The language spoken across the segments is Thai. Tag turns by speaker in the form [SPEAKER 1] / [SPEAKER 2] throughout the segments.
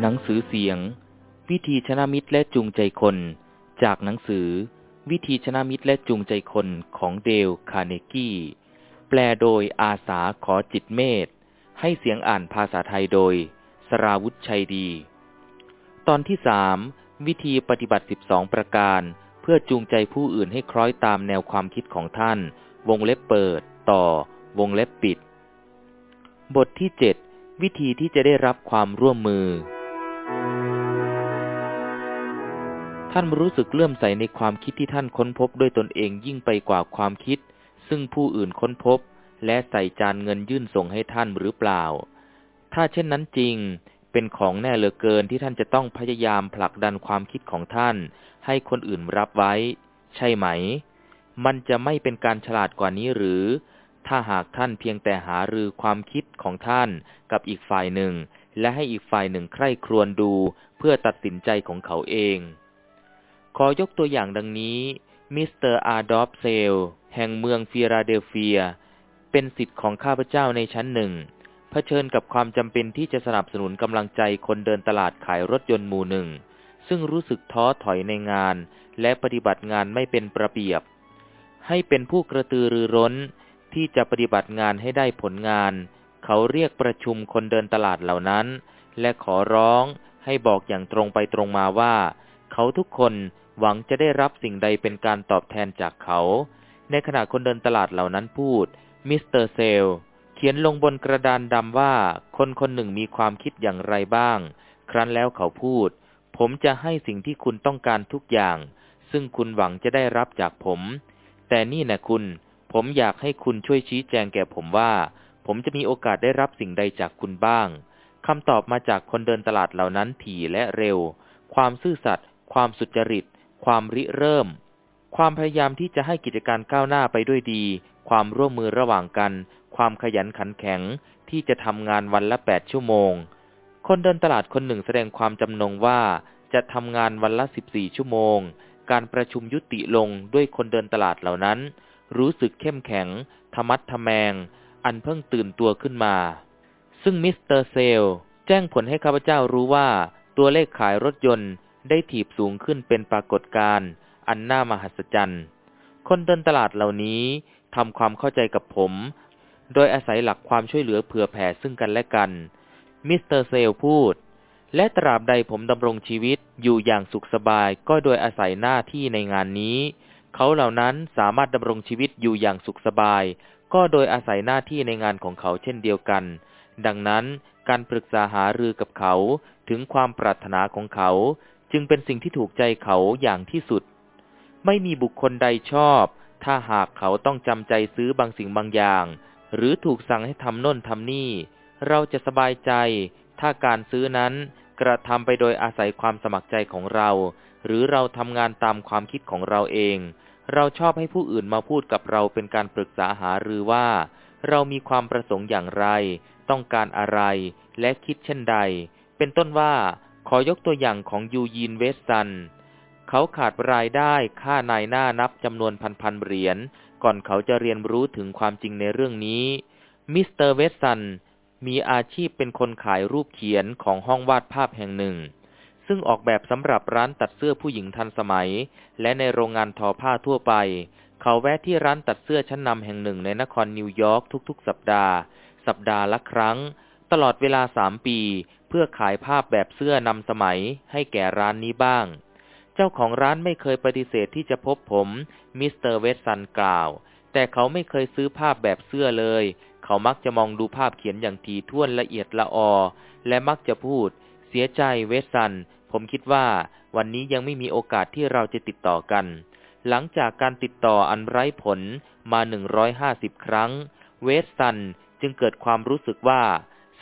[SPEAKER 1] หนังสือเสียง วิธีชนะมิตรและจูงใจคน จากหนังสือ วิธีชนะมิตรและจูงใจคนของเดลคาร์เนกี้ แปลโดยอาสาขอจิตเมธให้เสียงอ่านภาษาไทยโดย สราวุธชัยดี ตอนที่สามวิธีปฏิบัติสิบสองประการ เพื่อจูงใจผู้อื่นให้คล้อยตามแนวความคิดของท่าน วงเล็บเปิด ต่อ วงเล็บปิด บทที่เจ็ดวิธีที่จะได้รับความร่วมมือ ท่านรู้สึกเลื่อมใสในความคิดที่ท่านค้นพบด้วยตนเองยิ่งไปกว่าความคิด ซึ่งผู้อื่นค้นพบ และใส่จานเงินยื่นส่งให้ท่านหรือเปล่า ถ้าเช่นนั้นจริง เป็นของแน่เหลือเกินที่ท่านจะต้องพยายามผลักดันความคิดของท่าน ให้คนอื่นรับไว้ ใช่ไหม มันจะไม่เป็นการฉลาดกว่านี้หรือ ถ้าหากท่านเพียงแต่หารือความคิดของท่านกับอีกฝ่ายหนึ่ง และให้อีกฝ่ายหนึ่งใคร่ครวญดูเพื่อตัดสินใจของเขาเอง ขอยกตัวอย่างดังนี้ มิสเตอร์อาร์ดอฟเซล แห่งเมืองฟิลาเดลเฟีย เป็นศิษย์ของข้าพเจ้าในชั้นหนึ่ง เผชิญกับความจำเป็นที่จะสนับสนุนกำลังใจคนเดินตลาดขายรถยนต์หมู่หนึ่ง ซึ่งรู้สึกท้อถอยในงาน และปฏิบัติงานไม่เป็นระเบียบ ให้เป็นผู้กระตือรือร้นที่จะปฏิบัติงานให้ได้ผลงาน เขาเรียกประชุมคนเดินตลาดเหล่านั้น และขอร้องให้บอกอย่างตรงไปตรงมาว่า เขาทุกคนหวังจะได้รับสิ่งใดเป็นการตอบแทนจากเขา ในขณะคนเดินตลาดเหล่านั้นพูด มิสเตอร์เซล เขียนลงบนกระดานดำว่า คนคนหนึ่งมีความคิดอย่างไรบ้าง ครั้นแล้วเขาพูด ผมจะให้สิ่งที่คุณต้องการทุกอย่าง ซึ่งคุณหวังจะได้รับจากผม แต่นี่นะคุณ ผมอยากให้คุณช่วยชี้แจงแก่ผมว่า ผมจะมีโอกาสได้รับสิ่งใดจากคุณบ้างคำตอบมาจากคนเดินตลาดเหล่านั้นถี่และเร็ว ความซื่อสัตย์ ความสุจริต ความริเริ่ม ความพยายามที่จะให้กิจการก้าวหน้าไปด้วยดี ความร่วมมือระหว่างกัน ความขยันขันแข็งที่จะทำงานวันละแปดชั่วโมง คนเดินตลาดคนหนึ่งแสดงความจำนงว่าจะทำงานวันละสิบสี่ชั่วโมง การประชุมยุติลงด้วยคนเดินตลาดเหล่านั้น รู้สึกเข้มแข็ง ธรรมัดทแมง อันเพิ่งตื่นตัวขึ้นมา ซึ่งมิสเตอร์เซล แจ้งผลให้ข้าพเจ้ารู้ว่า ตัวเลขขายรถยนต์ ได้ถีบสูงขึ้นเป็นปรากฏการณ์อันน่ามหัศจรรย์ คนเดินตลาดเหล่านี้ทำความเข้าใจกับผม โดยอาศัยหลักความช่วยเหลือเผื่อแผ่ซึ่งกันและกัน มิสเตอร์เซลพูด และตราบใดผมดำรงชีวิตอยู่อย่างสุขสบายก็โดยอาศัยหน้าที่ในงานนี้ เขาเหล่านั้นสามารถดำรงชีวิตอยู่อย่างสุขสบาย ก็โดยอาศัยหน้าที่ในงานของเขาเช่นเดียวกัน ดังนั้นการปรึกษาหารือกับเขาถึงความปรารถนาของเขา จึงเป็นสิ่งที่ถูกใจเขาอย่างที่สุด ไม่มีบุคคลใดชอบ ถ้าหากเขาต้องจำใจซื้อบางสิ่งบางอย่าง หรือถูกสั่งให้ทำโน่นทำนี่ เราจะสบายใจ ถ้าการซื้อนั้นกระทำไปโดยอาศัยความสมัครใจของเรา หรือเราทำงานตามความคิดของเราเอง เราชอบให้ผู้อื่นมาพูดกับเราเป็นการปรึกษาหารือว่า เรามีความประสงค์อย่างไร ต้องการอะไร และคิดเช่นใด เป็นต้นว่า ขอยกตัวอย่างของยูยีนเวสซัน เขาขาดรายได้ค่านายหน้านับจำนวนพันๆเหรียญ ก่อนเขาจะเรียนรู้ถึงความจริงในเรื่องนี้ มิสเตอร์เวสซันมีอาชีพเป็นคนขายรูปเขียนของห้องวาดภาพแห่งหนึ่ง ซึ่งออกแบบสำหรับร้านตัดเสื้อผู้หญิงทันสมัย และในโรงงานทอผ้าทั่วไป เขาแวะที่ร้านตัดเสื้อชั้นนำแห่งหนึ่งในนครนิวยอร์กทุกๆ สัปดาห์ สัปดาห์ละครั้ง ตลอดเวลาสามปี เพื่อขายภาพแบบเสื้อนำสมัยให้แก่ร้านนี้บ้าง เจ้าของร้านไม่เคยปฏิเสธที่จะพบผม มิสเตอร์เวสซันกล่าว แต่เขาไม่เคยซื้อภาพแบบเสื้อเลย เขามักจะมองดูภาพเขียนอย่างถี่ถ้วนละเอียดละออ และมักจะพูด เสียใจเวสซัน ผมคิดว่า วันนี้ยังไม่มีโอกาสที่เราจะติดต่อกัน หลังจากการติดต่ออันไร้ผลมาหนึ่งร้อยห้าสิบครั้ง เวสซันจึงเกิดความรู้สึกว่า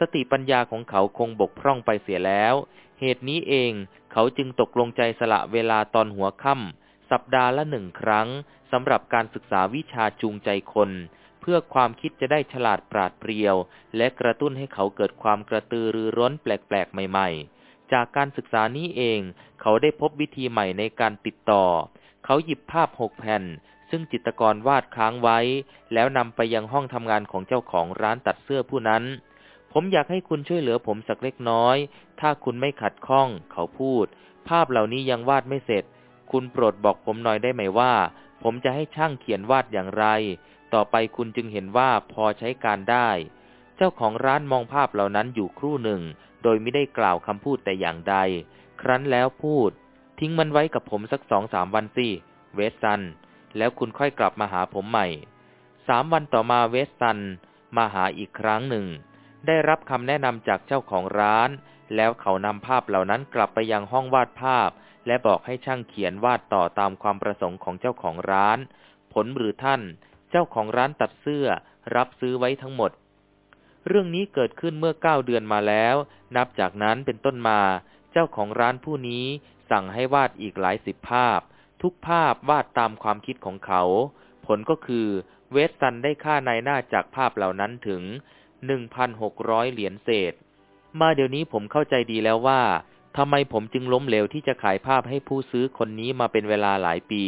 [SPEAKER 1] สติปัญญาของเขาคงบกพร่องไปเสียแล้ว เหตุนี้เองเขาจึงตกลงใจสละเวลาตอนหัวค่ำสัปดาห์ละหนึ่งครั้งสำหรับการศึกษาวิชาจูงใจคน เพื่อความคิดจะได้ฉลาดปราดเปรียว และกระตุ้นให้เขาเกิดความกระตือรือร้นแปลกๆ ใหม่ ๆ จากการศึกษานี้เอง เขาได้พบวิธีใหม่ในการติดต่อ เขาหยิบภาพหกแผ่นซึ่งจิตรกรวาดค้างไว้ แล้วนำไปยังห้องทำงานของเจ้าของร้านตัดเสื้อผู้นั้น ผมอยากให้คุณช่วยเหลือผมสักเล็กน้อย ถ้าคุณไม่ขัดข้อง เขาพูด ภาพเหล่านี้ยังวาดไม่เสร็จ คุณโปรดบอกผมหน่อยได้ไหมว่า ผมจะให้ช่างเขียนวาดอย่างไร ต่อไปคุณจึงเห็นว่าพอใช้การได้ เจ้าของร้านมองภาพเหล่านั้นอยู่ครู่หนึ่ง โดยไม่ได้กล่าวคำพูดแต่อย่างใด ครั้นแล้วพูด ทิ้งมันไว้กับผมสักสองสามวันสิ เวสซัน แล้วคุณค่อยกลับมาหาผมใหม่ สามวันต่อมาเวสซัน มาหาอีกครั้งหนึ่ง ได้รับคำแนะนำจากเจ้าของร้าน แล้วเขานำภาพเหล่านั้นกลับไปยังห้องวาดภาพ และบอกให้ช่างเขียนวาดต่อตามความประสงค์ของเจ้าของร้าน ผลหรือท่าน เจ้าของร้านตัดเสื้อ รับซื้อไว้ทั้งหมด เรื่องนี้เกิดขึ้นเมื่อเก้าเดือนมาแล้ว นับจากนั้นเป็นต้นมา เจ้าของร้านผู้นี้สั่งให้วาดอีกหลายสิบภาพ ทุกภาพวาดตามความคิดของเขา ผลก็คือเวสซันได้ค่านายหน้าจากภาพเหล่านั้นถึง หนึ่งพันหกร้อยเหรียญเศษ มาเดี๋ยวนี้ผมเข้าใจดีแล้วว่าทำไมผมจึงล้มเหลวที่จะขายภาพให้ผู้ซื้อคนนี้มาเป็นเวลาหลายปี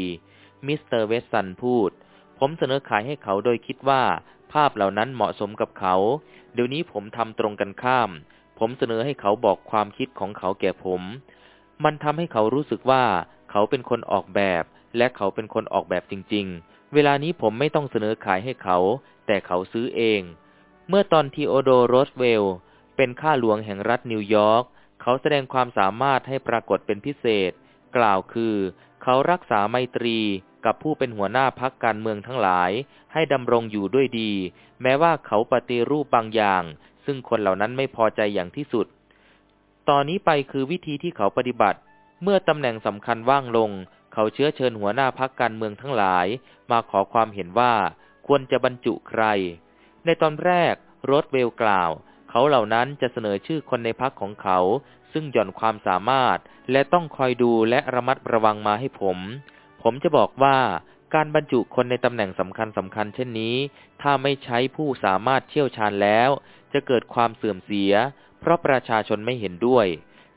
[SPEAKER 1] มิสเตอร์เวสซันพูด ผมเสนอขายให้เขาโดยคิดว่าภาพเหล่านั้นเหมาะสมกับเขา เดี๋ยวนี้ผมทำตรงกันข้าม ผมเสนอให้เขาบอกความคิดของเขาแก่ผม มันทำให้เขารู้สึกว่าเขาเป็นคนออกแบบ และเขาเป็นคนออกแบบจริง ๆ เวลานี้ผมไม่ต้องเสนอขายให้เขา แต่เขาซื้อเอง เมื่อตอนทีโอโดโรสเวล เป็นข้าหลวงแห่งรัฐนิวยอร์ก เขาแสดงความสามารถให้ปรากฏเป็นพิเศษ กล่าวคือ เขารักษาไมตรีกับผู้เป็นหัวหน้าพักการเมืองทั้งหลาย ให้ดำรงอยู่ด้วยดี แม้ว่าเขาปฏิรูปบางอย่าง ซึ่งคนเหล่านั้นไม่พอใจอย่างที่สุด ตอนนี้ไปคือวิธีที่เขาปฏิบัติ เมื่อตำแหน่งสำคัญว่างลง เขาเชื้อเชิญหัวหน้าพักการเมืองทั้งหลาย มาขอความเห็นว่าควรจะบรรจุใคร ในตอนแรกโรสเวลกล่าว เขาเหล่านั้นจะเสนอชื่อคนในพักของเขา ซึ่งหย่อนความสามารถ และต้องคอยดูและระมัดระวังมาให้ผม ผมจะบอกว่าการบรรจุคนในตำแหน่งสำคัญสำคัญเช่นนี้ ถ้าไม่ใช้ผู้สามารถเชี่ยวชาญแล้ว จะเกิดความเสื่อมเสีย เพราะประชาชนไม่เห็นด้วย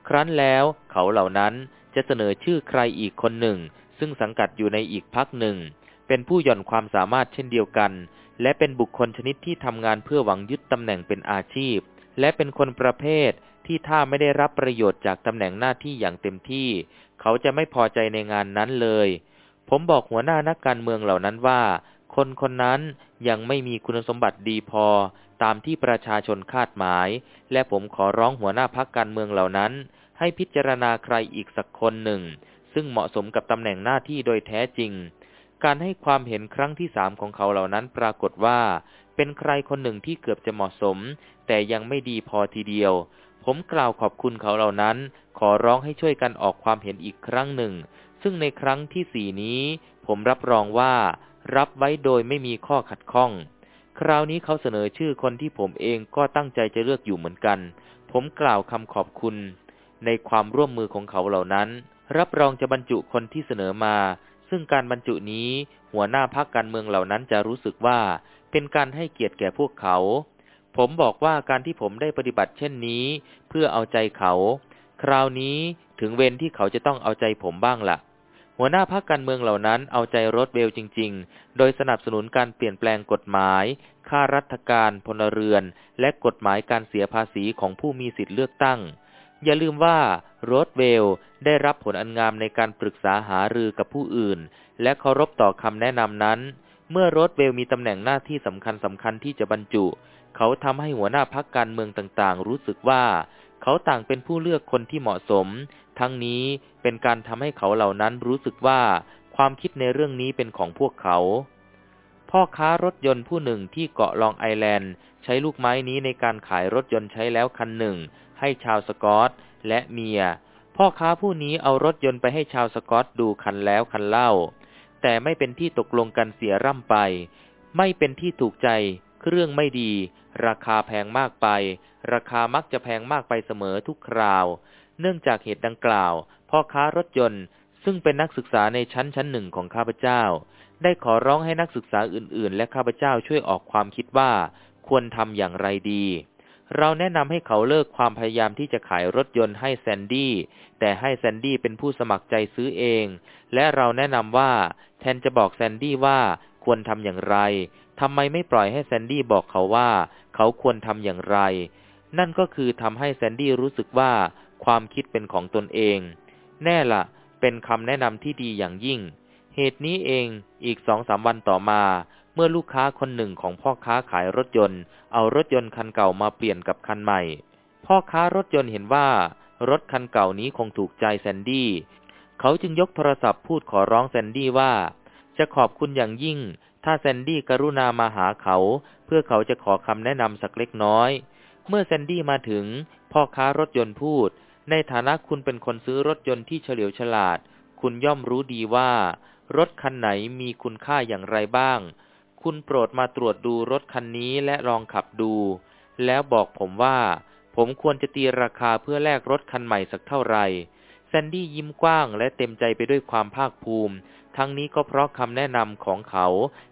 [SPEAKER 1] ครั้นแล้วเขาเหล่านั้นจะเสนอชื่อใครอีกคนหนึ่ง ซึ่งสังกัดอยู่ในอีกพักหนึ่ง เป็นผู้หย่อนความสามารถเช่นเดียวกัน และเป็นบุคคลชนิดที่ทำงานเพื่อหวังยึดตำแหน่งเป็นอาชีพ และเป็นคนประเภทที่ถ้าไม่ได้รับประโยชน์จากตำแหน่งหน้าที่อย่างเต็มที่ เขาจะไม่พอใจในงานนั้นเลย ผมบอกหัวหน้านักการเมืองเหล่านั้นว่า คนคนนั้นยังไม่มีคุณสมบัติดีพอ ตามที่ประชาชนคาดหมาย และผมขอร้องหัวหน้าพักการเมืองเหล่านั้น ให้พิจารณาใครอีกสักคนหนึ่ง ซึ่งเหมาะสมกับตำแหน่งหน้าที่โดยแท้จริง การให้ความเห็นครั้งที่สามของเขาเหล่านั้นปรากฏว่า เป็นใครคนหนึ่งที่เกือบจะเหมาะสม แต่ยังไม่ดีพอทีเดียว ผมกล่าวขอบคุณเขาเหล่านั้น ขอร้องให้ช่วยกันออกความเห็นอีกครั้งหนึ่ง ซึ่งในครั้งที่สี่นี้ ผมรับรองว่า รับไว้โดยไม่มีข้อขัดข้อง คราวนี้เขาเสนอชื่อคนที่ผมเองก็ตั้งใจจะเลือกอยู่เหมือนกัน ผมกล่าวคำขอบคุณ ในความร่วมมือของเขาเหล่านั้น รับรองจะบรรจุคนที่เสนอมา ซึ่งการบรรจุนี้หัวหน้าพักการเมืองเหล่านั้นจะรู้สึกว่า เป็นการให้เกียรติแก่พวกเขา ผมบอกว่าการที่ผมได้ปฏิบัติเช่นนี้ เพื่อเอาใจเขา คราวนี้ถึงเวรที่เขาจะต้องเอาใจผมบ้างละ่ะ หัวหน้าพักการเมืองเหล่านั้นเอาใจรถเบลจริง ๆ โดยสนับสนุนการเปลี่ยนแปลงกฎหมาย ค่ารัฐการพลเรือน และกฎหมายการเสียภาษีของผู้มีสิทธิเลือกตั้ง อย่าลืมว่าโรสเวลได้รับผลอันงามในการปรึกษาหารือกับผู้อื่น และเคารพต่อคำแนะนำนั้น เมื่อโรสเวลมีตำแหน่งหน้าที่สำคัญสำคัญที่จะบรรจุ เขาทำให้หัวหน้าพักการเมืองต่างๆ รู้สึกว่า เขาต่างเป็นผู้เลือกคนที่เหมาะสม ทั้งนี้เป็นการทำให้เขาเหล่านั้นรู้สึกว่า ความคิดในเรื่องนี้เป็นของพวกเขา พ่อค้ารถยนต์ผู้หนึ่งที่เกาะลองไอแลนด์ ใช้ลูกไม้นี้ในการขายรถยนต์ใช้แล้วคันหนึ่ง ให้ชาวสกอตและเมีย พ่อค้าผู้นี้เอารถยนต์ไปให้ชาวสกอตดูคันแล้วคันเล่า แต่ไม่เป็นที่ตกลงกันเสียร่ำไป ไม่เป็นที่ถูกใจ เครื่องไม่ดี ราคาแพงมากไป ราคามักจะแพงมากไปเสมอทุกคราว เนื่องจากเหตุดังกล่าว พ่อค้ารถยนต์ซึ่งเป็นนักศึกษาในชั้นชั้นหนึ่งของข้าพเจ้า ได้ขอร้องให้นักศึกษาอื่น ๆ และข้าพเจ้าช่วยออกความคิดว่า ควรทำอย่างไรดี เราแนะนำให้เขาเลิกความพยายามที่จะขายรถยนต์ให้แซนดี้ แต่ให้แซนดี้เป็นผู้สมัครใจซื้อเอง และเราแนะนำว่าแทนจะบอกแซนดี้ว่าควรทำอย่างไร ทำไมไม่ปล่อยให้แซนดี้บอกเขาว่า เขาควรทำอย่างไร นั่นก็คือทำให้แซนดี้รู้สึกว่าความคิดเป็นของตนเอง แน่ละ เป็นคำแนะนำที่ดีอย่างยิ่ง เหตุนี้เอง อีกสองสามวันต่อมา เมื่อลูกค้าคนหนึ่งของพ่อค้าขายรถยนต์ เอารถยนต์คันเก่ามาเปลี่ยนกับคันใหม่ พ่อค้ารถยนต์เห็นว่ารถคันเก่านี้คงถูกใจแซนดี้ เขาจึงยกโทรศัพท์พูดขอร้องแซนดี้ว่า จะขอบคุณอย่างยิ่ง ถ้าแซนดี้กรุณามาหาเขา เพื่อเขาจะขอคำแนะนำสักเล็กน้อย เมื่อแซนดี้มาถึง พ่อค้ารถยนต์พูด ในฐานะคุณเป็นคนซื้อรถยนต์ที่เฉลียวฉลาด คุณย่อมรู้ดีว่า รถคันไหนมีคุณค่าอย่างไรบ้าง คุณโปรดมาตรวจดูรถคันนี้และลองขับดู แล้วบอกผมว่า ผมควรจะตีราคาเพื่อแลกรถคันใหม่สักเท่าไหร่แซนดี้ยิ้มกว้างและเต็มใจไปด้วยความภาคภูมิ ทั้งนี้ก็เพราะคำแนะนำของเขา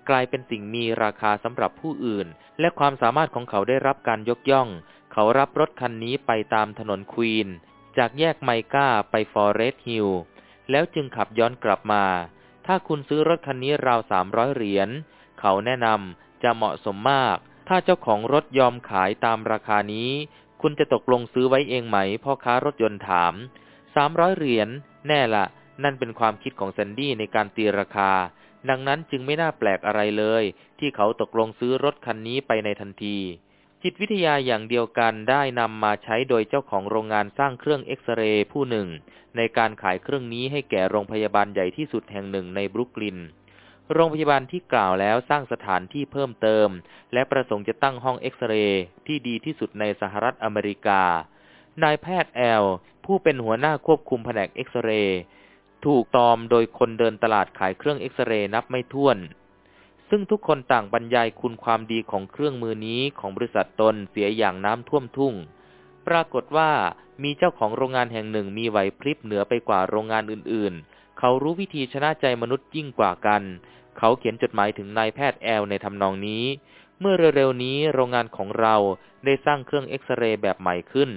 [SPEAKER 1] กลายเป็นสิ่งมีราคาสำหรับผู้อื่น และความสามารถของเขาได้รับการยกย่อง เขารับรถคันนี้ไปตามถนนควีน จากแยกไมก้าไปฟอเรสต์ฮิลล์แล้วจึงขับย้อนกลับมา ถ้าคุณซื้อรถคันนี้ราวสามร้อยเหรียญ เขาแนะนำจะเหมาะสมมาก ถ้าเจ้าของรถยอมขายตามราคานี้ คุณจะตกลงซื้อไว้เองไหม พ่อค้ารถยนต์ถามสามร้อยเหรียญแน่ละ นั่นเป็นความคิดของแซนดี้ในการตีราคา ดังนั้นจึงไม่น่าแปลกอะไรเลย ที่เขาตกลงซื้อรถคันนี้ไปในทันที จิตวิทยาอย่างเดียวกันได้นำมาใช้โดยเจ้าของโรงงานสร้างเครื่องเอ็กซเรย์ผู้หนึ่ง ในการขายเครื่องนี้ให้แก่โรงพยาบาลใหญ่ที่สุดแห่งหนึ่งในบรุกลิน โรงพยาบาลที่กล่าวแล้วสร้างสถานที่เพิ่มเติม และประสงค์จะตั้งห้องเอ็กซเรย์ที่ดีที่สุดในสหรัฐอเมริกา นายแพทย์แอล ผู้เป็นหัวหน้าควบคุมแผนกเอ็กซเรย์ถูกตอมโดยคนเดินตลาดขายเครื่องเอ็กซเรย์นับไม่ถ้วน ซึ่งทุกคนต่างบรรยายคุณความดีของเครื่องมือนี้ของบริษัทตนเสียอย่างน้ำท่วมทุ่ง ปรากฏว่ามีเจ้าของโรงงานแห่งหนึ่งมีไหวพริบเหนือไปกว่าโรงงานอื่นๆ เขารู้วิธีชนะใจมนุษย์ยิ่งกว่ากัน เขาเขียนจดหมายถึงนายแพทย์แอลในทำนองนี้ เมื่อเร็วๆนี้โรงงานของเราได้สร้างเครื่องเอ็กซเรย์แบบใหม่ขึ้น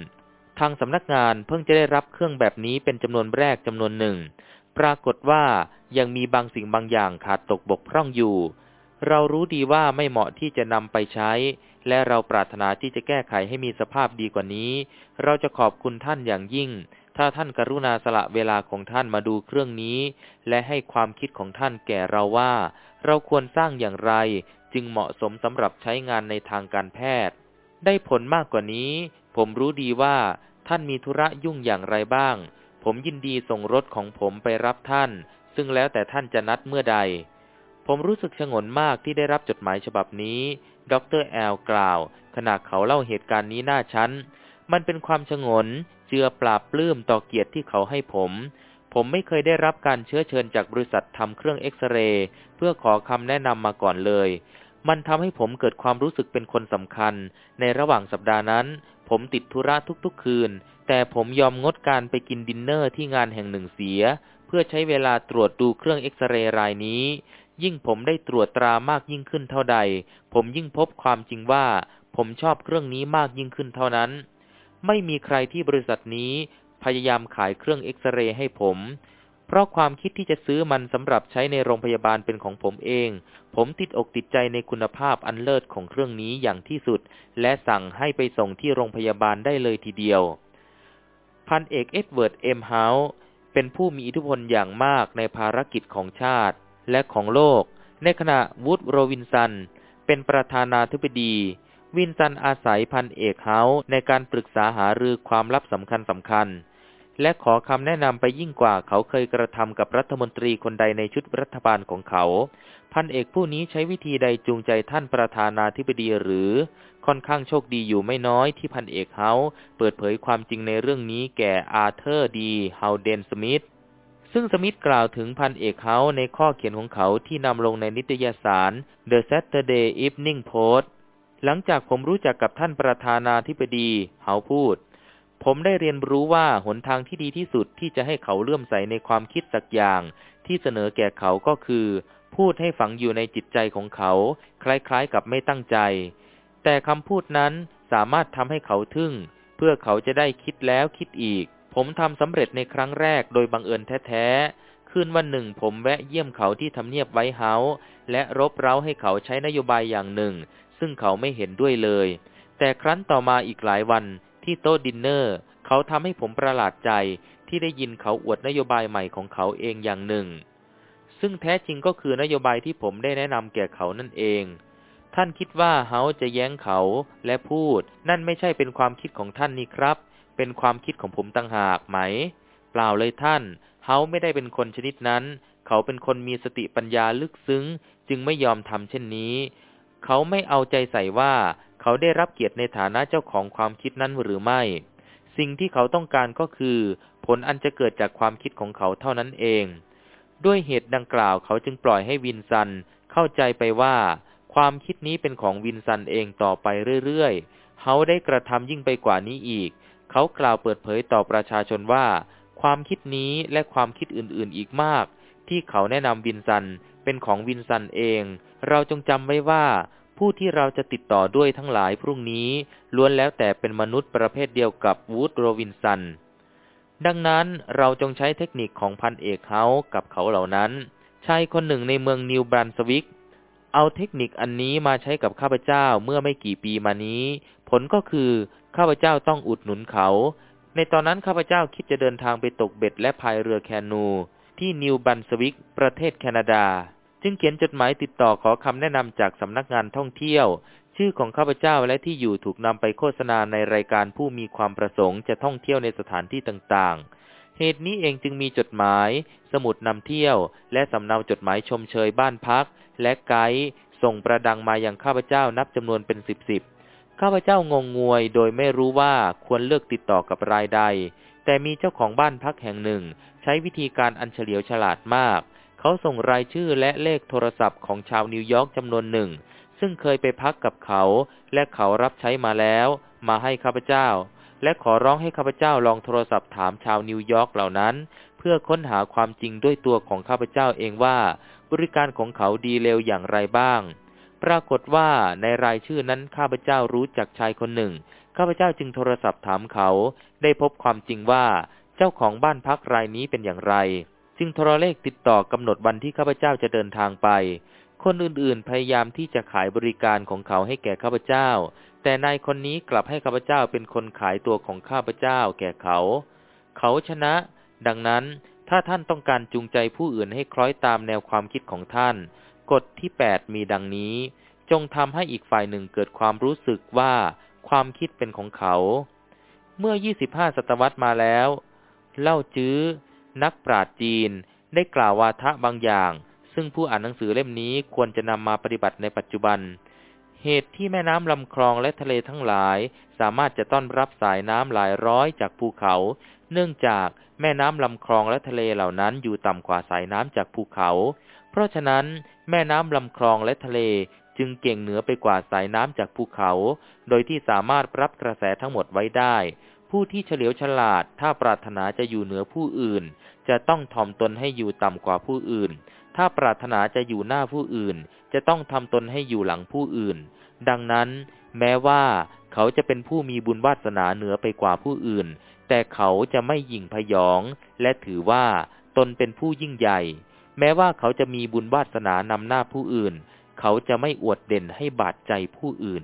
[SPEAKER 1] ทางสำนักงานเพิ่งจะได้รับเครื่องแบบนี้เป็นจำนวนแรกจำนวนหนึ่ง ปรากฏว่ายังมีบางสิ่งบางอย่างขาดตกบกพร่องอยู่ เรารู้ดีว่าไม่เหมาะที่จะนำไปใช้ และเราปรารถนาที่จะแก้ไขให้มีสภาพดีกว่านี้ เราจะขอบคุณท่านอย่างยิ่ง ถ้าท่านกรุณาสละเวลาของท่านมาดูเครื่องนี้ และให้ความคิดของท่านแก่เราว่า เราควรสร้างอย่างไร จึงเหมาะสมสำหรับใช้งานในทางการแพทย์ ได้ผลมากกว่านี้ ผมรู้ดีว่าท่านมีธุระยุ่งอย่างไรบ้าง ผมยินดีส่งรถของผมไปรับท่าน ซึ่งแล้วแต่ท่านจะนัดเมื่อใด ผมรู้สึกชงนมากที่ได้รับจดหมายฉบับนี้ ดรแอลกล่าว ขณะเขาเล่าเหตุการณ์นี้หน้าชั้น มันเป็นความฉงน เจือปราบปลื้มต่อเกียรติที่เขาให้ผม ผมไม่เคยได้รับการเชื้อเชิญจากบริษัททำเครื่องเอ็กซเรย์เพื่อขอคำแนะนำมาก่อนเลย มันทำให้ผมเกิดความรู้สึกเป็นคนสำคัญ ในระหว่างสัปดาห์นั้น ผมติดธุระทุกๆคืน แต่ผมยอมงดการไปกินดินเนอร์ที่งานแห่งหนึ่งเสีย เพื่อใช้เวลาตรวจดูเครื่องเอ็กซเรย์รายนี้ยิ่งผมได้ตรวจตรามากยิ่งขึ้นเท่าใด ผมยิ่งพบความจริงว่า ผมชอบเครื่องนี้มากยิ่งขึ้นเท่านั้น ไม่มีใครที่บริษัทนี้พยายามขายเครื่องเอ็กซเรย์ให้ผม เพราะความคิดที่จะซื้อมันสำหรับใช้ในโรงพยาบาลเป็นของผมเอง ผมติดอกติดใจในคุณภาพอันเลิศของเครื่องนี้อย่างที่สุด และสั่งให้ไปส่งที่โรงพยาบาลได้เลยทีเดียว พันเอกเอ็ดเวิร์ดเอ็มเฮาส์เป็นผู้มีอิทธิพลอย่างมากในภารกิจของชาติและของโลก ในขณะวูดโรวินสัน เป็นประธานาธิบดี วินสันอาศัยพันเอกเฮาในการปรึกษาหารือความลับสำคัญสำคัญ และขอคำแนะนำไปยิ่งกว่าเขาเคยกระทำกับรัฐมนตรีคนใดในชุดรัฐบาลของเขา พันเอกผู้นี้ใช้วิธีใดจูงใจท่านประธานาธิบดีหรือ ค่อนข้างโชคดีอยู่ไม่น้อยที่พันเอกเฮาเปิดเผยความจริงในเรื่องนี้แก่อาเธอร์ดีเฮาเดนสมิธซึ่งสมิธกล่าวถึงพันเอกเฮาในข้อเขียนของเขาที่นำลงในนิตยสาร The Saturday Evening Post หลังจากผมรู้จักกับท่านประธานาธิบดีเฮาพูด ผมได้เรียนรู้ว่าหนทางที่ดีที่สุดที่จะให้เขาเลื่อมใสในความคิดสักอย่าง ที่เสนอแก่เขาก็คือ พูดให้ฝังอยู่ในจิตใจของเขา คล้ายๆกับไม่ตั้งใจ แต่คำพูดนั้นสามารถทำให้เขาทึ่ง เพื่อเขาจะได้คิดแล้วคิดอีก ผมทำสำเร็จในครั้งแรกโดยบังเอิญแท้ๆคืนวันหนึ่งผมแวะเยี่ยมเขาที่ทำเนียบไว้เฮาและรบเร้าให้เขาใช้นโยบายอย่างหนึ่ง ซึ่งเขาไม่เห็นด้วยเลย แต่ครั้นต่อมาอีกหลายวันที่โต๊ะดินเนอร์ เขาทำให้ผมประหลาดใจที่ได้ยินเขาอวดนโยบายใหม่ของเขาเองอย่างหนึ่ง ซึ่งแท้จริงก็คือนโยบายที่ผมได้แนะนำแก่เขานั่นเอง ท่านคิดว่าเฮาจะแย้งเขาและพูด นั่นไม่ใช่เป็นความคิดของท่านนี่ครับ เป็นความคิดของผมต่างหากไหม เปล่าเลยท่าน เฮาไม่ได้เป็นคนชนิดนั้น เขาเป็นคนมีสติปัญญาลึกซึ้ง จึงไม่ยอมทำเช่นนี้ เขาไม่เอาใจใส่ว่าเขาได้รับเกียรติในฐานะเจ้าของความคิดนั้นหรือไม่ สิ่งที่เขาต้องการก็คือ ผลอันจะเกิดจากความคิดของเขาเท่านั้นเอง ด้วยเหตุดังกล่าวเขาจึงปล่อยให้วิลสันเข้าใจไปว่า ความคิดนี้เป็นของวิลสันเองต่อไปเรื่อยๆ เขาได้กระทำยิ่งไปกว่านี้อีก เขากล่าวเปิดเผยต่อประชาชนว่า ความคิดนี้และความคิดอื่นๆอีกมาก ที่เขาแนะนำวิลสัน เป็นของวิลสันเอง เราจงจำไว้ว่าผู้ที่เราจะติดต่อด้วยทั้งหลายพรุ่งนี้ล้วนแล้วแต่เป็นมนุษย์ประเภทเดียวกับวูดโรวิลสัน ดังนั้นเราจงใช้เทคนิคของพันเอกเฮากับเขาเหล่านั้น ชายคนหนึ่งในเมืองนิวบรันสวิก เอาเทคนิคอันนี้มาใช้กับข้าพเจ้าเมื่อไม่กี่ปีมานี้ ผลก็คือข้าพเจ้าต้องอุดหนุนเขา ในตอนนั้นข้าพเจ้าคิดจะเดินทางไปตกเบ็ดและพายเรือแคนู ที่นิวบันสวิกประเทศแคนาดา จึงเขียนจดหมายติดต่อขอคำแนะนำจากสำนักงานท่องเที่ยว ชื่อของข้าพเจ้าและที่อยู่ถูกนำไปโฆษณาในรายการผู้มีความประสงค์จะท่องเที่ยวในสถานที่ต่างๆ เหตุนี้เองจึงมีจดหมาย สมุดนำเที่ยว และสำเนาจดหมายชมเชยบ้านพัก และไกด์ส่งประดังมาอยังข้าพเจ้านับจำนวนเป็นสิบสิบข้าพเจ้างงงวยโดยไม่รู้ว่าควรเลือกติดต่อกับรายใด แต่มีเจ้าของบ้านพักแห่งหนึ่ง ใช้วิธีการอันเฉลียวฉลาดมาก เขาส่งรายชื่อและเลขโทรศัพท์ของชาวนิวยอร์กจำนวนหนึ่ง ซึ่งเคยไปพักกับเขาและเขารับใช้มาแล้ว มาให้ข้าพเจ้า และขอร้องให้ข้าพเจ้าลองโทรศัพท์ถามชาวนิวยอร์กเหล่านั้น เพื่อค้นหาความจริงด้วยตัวของข้าพเจ้าเองว่า บริการของเขาดีเลวอย่างไรบ้าง ปรากฏว่าในรายชื่อนั้นข้าพเจ้ารู้จักชายคนหนึ่ง ข้าพเจ้าจึงโทรศัพท์ถามเขา ได้พบความจริงว่า เจ้าของบ้านพักรายนี้เป็นอย่างไร จึงโทรเลขติดต่อกำหนดวันที่ข้าพเจ้าจะเดินทางไป คนอื่นๆ พยายามที่จะขายบริการของเขาให้แก่ข้าพเจ้า แต่นายคนนี้กลับให้ข้าพเจ้าเป็นคนขายตัวของข้าพเจ้าแก่เขา เขาชนะ ดังนั้นถ้าท่านต้องการจูงใจผู้อื่นให้คล้อยตามแนวความคิดของท่าน กฎที่แปดมีดังนี้ จงทำให้อีกฝ่ายหนึ่งเกิดความรู้สึกว่าความคิดเป็นของเขา เมื่อ 25 ศตวรรษมาแล้ว เล่าจื้อ นักปราชญ์จีนได้กล่าววาทะบางอย่าง ซึ่งผู้อ่านหนังสือเล่มนี้ควรจะนำมาปฏิบัติในปัจจุบัน เหตุที่แม่น้ำลำคลองและทะเลทั้งหลาย สามารถจะต้อนรับสายน้ำหลายร้อยจากภูเขา เนื่องจากแม่น้ำลำคลองและทะเลเหล่านั้นอยู่ต่ำกว่าสายน้ำจากภูเขา เพราะฉะนั้นแม่น้ำลำคลองและทะเลจึงเก่งเหนือไปกว่าสายน้ำจากภูเขา โดยที่สามารถรับกระแสทั้งหมดไว้ได้ ผู้ที่เฉลียวฉลาด ถ้าปรารถนาจะอยู่เหนือผู้อื่น จะต้องถ่อมตนให้อยู่ต่ำกว่าผู้อื่น ถ้าปรารถนาจะอยู่หน้าผู้อื่น จะต้องทำตนให้อยู่หลังผู้อื่น ดังนั้น แม้ว่าเขาจะเป็นผู้มีบุญวาสนาเหนือไปกว่าผู้อื่น แต่เขาจะไม่หยิ่งพยอง และถือว่าตนเป็นผู้ยิ่งใหญ่ แม้ว่าเขาจะมีบุญวาสนานำหน้าผู้อื่น เขาจะไม่อวดเด่นให้บาดใจผู้อื่น